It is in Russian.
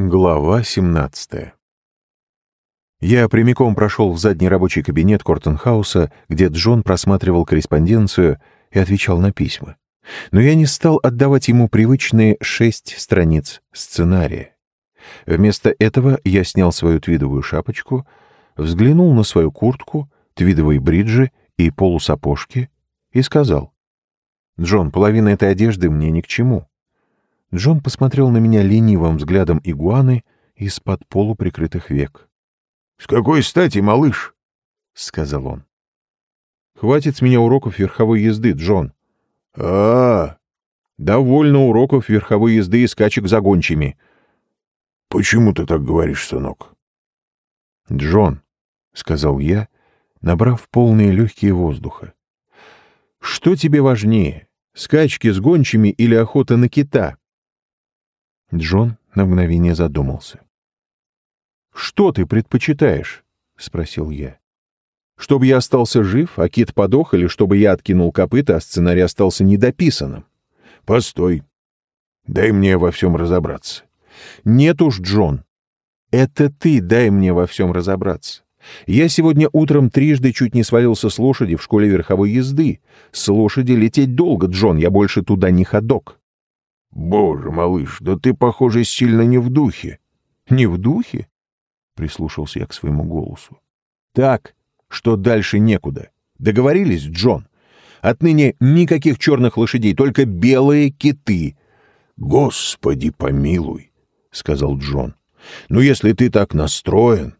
Глава 17 Я прямиком прошел в задний рабочий кабинет Кортенхауса, где Джон просматривал корреспонденцию и отвечал на письма. Но я не стал отдавать ему привычные шесть страниц сценария. Вместо этого я снял свою твидовую шапочку, взглянул на свою куртку, твидовые бриджи и полусапожки и сказал, «Джон, половина этой одежды мне ни к чему. Джон посмотрел на меня ленивым взглядом игуаны из-под полуприкрытых век. — С какой стати, малыш? — сказал он. — Хватит с меня уроков верховой езды, Джон. — А, Довольно уроков верховой езды и скачек за гончими. — Почему ты так говоришь, сынок? — Джон, — сказал я, набрав полные легкие воздуха. — Что тебе важнее, скачки с гончими или охота на кита? Джон на мгновение задумался. «Что ты предпочитаешь?» — спросил я. «Чтобы я остался жив, а кит подох, или чтобы я откинул копыта, а сценарий остался недописанным?» «Постой. Дай мне во всем разобраться». «Нет уж, Джон. Это ты дай мне во всем разобраться. Я сегодня утром трижды чуть не свалился с лошади в школе верховой езды. С лошади лететь долго, Джон, я больше туда не ходок. «Боже, малыш, да ты, похоже, сильно не в духе». «Не в духе?» — прислушался я к своему голосу. «Так, что дальше некуда. Договорились, Джон? Отныне никаких черных лошадей, только белые киты». «Господи помилуй», — сказал Джон. «Ну, если ты так настроен...»